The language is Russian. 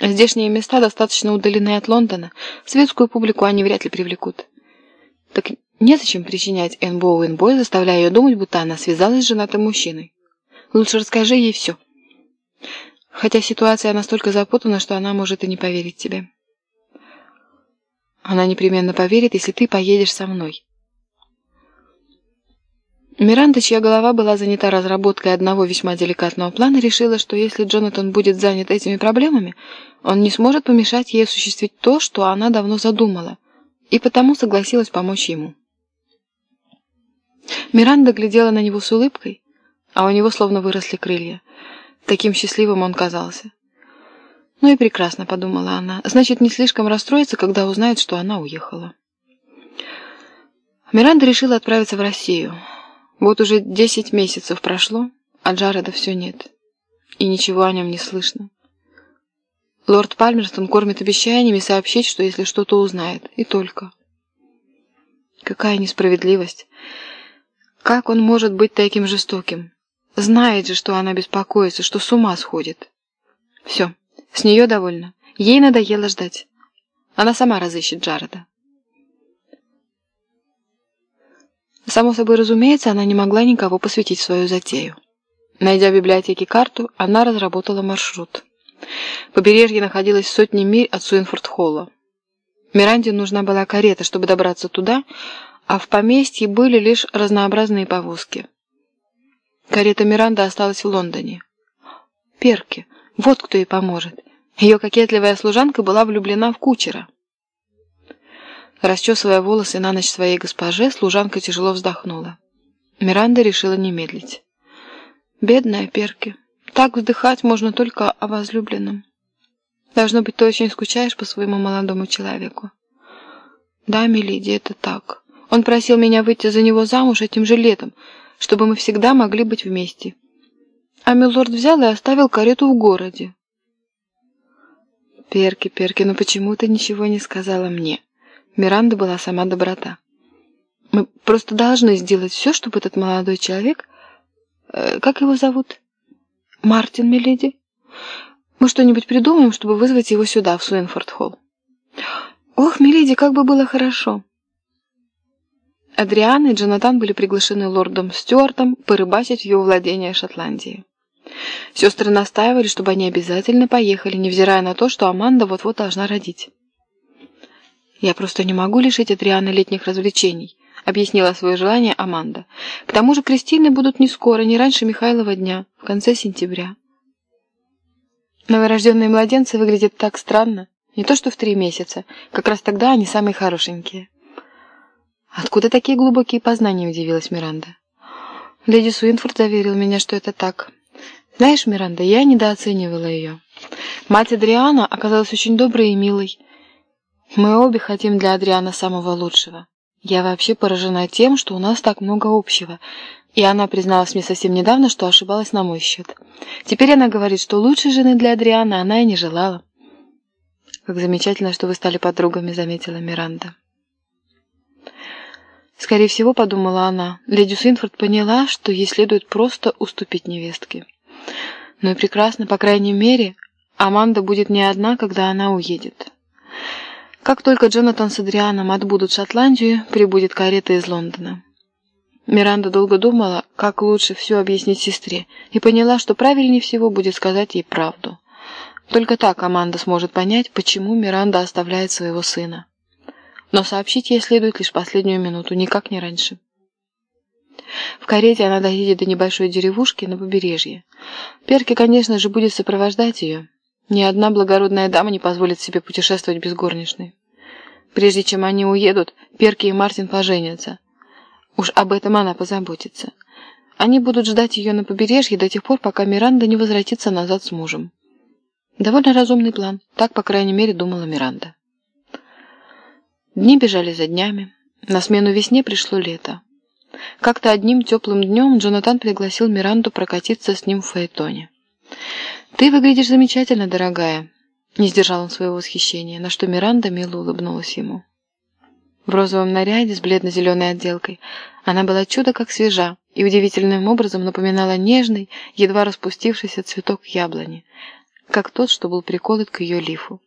Здешние места достаточно удалены от Лондона, светскую публику они вряд ли привлекут. Так незачем причинять Энн Боуэн заставляя ее думать, будто она связалась с женатым мужчиной. Лучше расскажи ей все. Хотя ситуация настолько запутана, что она может и не поверить тебе. Она непременно поверит, если ты поедешь со мной. Миранда, чья голова была занята разработкой одного весьма деликатного плана, решила, что если Джонатан будет занят этими проблемами, он не сможет помешать ей осуществить то, что она давно задумала, и потому согласилась помочь ему. Миранда глядела на него с улыбкой, а у него словно выросли крылья. Таким счастливым он казался. «Ну и прекрасно», — подумала она. «Значит, не слишком расстроится, когда узнает, что она уехала». Миранда решила отправиться в Россию. Вот уже десять месяцев прошло, а Джареда все нет. И ничего о нем не слышно. Лорд Пальмерстон кормит обещаниями сообщить, что если что-то узнает. И только. Какая несправедливость. Как он может быть таким жестоким? Знает же, что она беспокоится, что с ума сходит. Все, с нее довольно. Ей надоело ждать. Она сама разыщет Джареда. Само собой разумеется, она не могла никого посвятить свою затею. Найдя в библиотеке карту, она разработала маршрут. Побережье находилось в сотне миль от Суинфорд-Холла. Миранде нужна была карета, чтобы добраться туда, а в поместье были лишь разнообразные повозки. Карета Миранды осталась в Лондоне. Перки, вот кто ей поможет. Ее кокетливая служанка была влюблена в кучера. Расчесывая волосы на ночь своей госпоже, служанка тяжело вздохнула. Миранда решила не медлить. «Бедная Перки, так вздыхать можно только о возлюбленном. Должно быть, ты очень скучаешь по своему молодому человеку». «Да, миледи, это так. Он просил меня выйти за него замуж этим же летом, чтобы мы всегда могли быть вместе. А милорд взял и оставил карету в городе». «Перки, Перки, ну почему ты ничего не сказала мне?» Миранда была сама доброта. Мы просто должны сделать все, чтобы этот молодой человек... Э, как его зовут? Мартин, миледи? Мы что-нибудь придумаем, чтобы вызвать его сюда, в Суинфорд-холл. Ох, миледи, как бы было хорошо. Адриан и Джонатан были приглашены лордом Стюартом порыбачить в его владение Шотландии. Сестры настаивали, чтобы они обязательно поехали, невзирая на то, что Аманда вот-вот должна родить. «Я просто не могу лишить Адриана летних развлечений», — объяснила свое желание Аманда. «К тому же Кристины будут не скоро, не раньше Михайлова дня, в конце сентября». Новорожденные младенцы выглядят так странно. Не то что в три месяца. Как раз тогда они самые хорошенькие. «Откуда такие глубокие познания?» – удивилась Миранда. Леди Суинфорд заверил меня, что это так. Знаешь, Миранда, я недооценивала ее. Мать Адриана оказалась очень доброй и милой. Мы обе хотим для Адриана самого лучшего. Я вообще поражена тем, что у нас так много общего. И она призналась мне совсем недавно, что ошибалась на мой счет. Теперь она говорит, что лучшей жены для Адриана она и не желала. «Как замечательно, что вы стали подругами», — заметила Миранда. Скорее всего, подумала она, леди Свинфорд поняла, что ей следует просто уступить невестке. Ну и прекрасно, по крайней мере, Аманда будет не одна, когда она уедет. Как только Джонатан с Адрианом отбудут Шотландию, прибудет карета из Лондона. Миранда долго думала, как лучше все объяснить сестре, и поняла, что правильнее всего будет сказать ей правду. Только так Аманда сможет понять, почему Миранда оставляет своего сына. Но сообщить ей следует лишь последнюю минуту, никак не раньше. В карете она доедет до небольшой деревушки на побережье. Перки, конечно же, будет сопровождать ее. Ни одна благородная дама не позволит себе путешествовать без горничной. Прежде чем они уедут, Перки и Мартин поженятся. Уж об этом она позаботится. Они будут ждать ее на побережье до тех пор, пока Миранда не возвратится назад с мужем. Довольно разумный план, так, по крайней мере, думала Миранда. Дни бежали за днями. На смену весне пришло лето. Как-то одним теплым днем Джонатан пригласил Миранду прокатиться с ним в Фаэтоне. «Ты выглядишь замечательно, дорогая», — не сдержал он своего восхищения, на что Миранда мило улыбнулась ему. В розовом наряде с бледно-зеленой отделкой она была чудо как свежа и удивительным образом напоминала нежный, едва распустившийся цветок яблони. как тот, что был приколот к ее лифу.